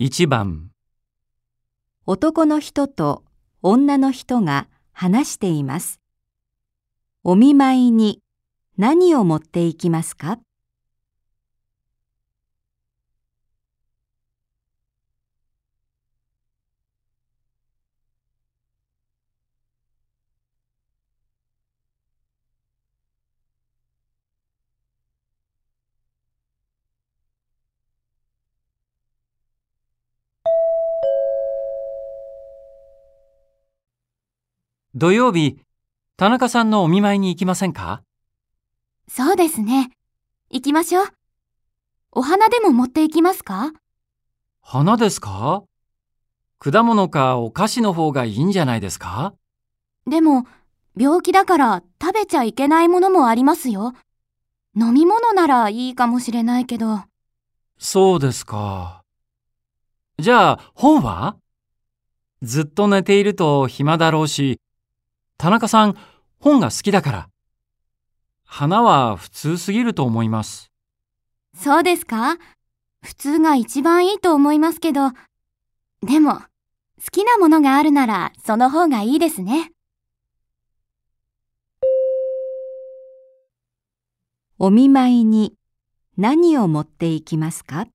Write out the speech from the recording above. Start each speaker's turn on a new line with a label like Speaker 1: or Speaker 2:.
Speaker 1: 1番
Speaker 2: 男の人と女の人が話しています。お見舞いに何を持っていきますか？
Speaker 1: 土曜日、田中さんのお見舞いに行きませんか？
Speaker 3: そうですね。行きましょう。お花でも持っていきますか？
Speaker 1: 花ですか？果物かお菓子の方がいいんじゃないですか？
Speaker 3: でも、病気だから食べちゃいけないものもありますよ。飲み物ならいいかもしれないけど。
Speaker 1: そうですか。じゃあ、本は？ずっと寝ていると暇だろうし、田中さん、本が好きだから。花は普通すぎると思います。
Speaker 3: そうですか？普通が一番いいと思いますけど。でも、好きなものがあるならその方がいいですね。
Speaker 2: お見舞いに何を持っていきますか？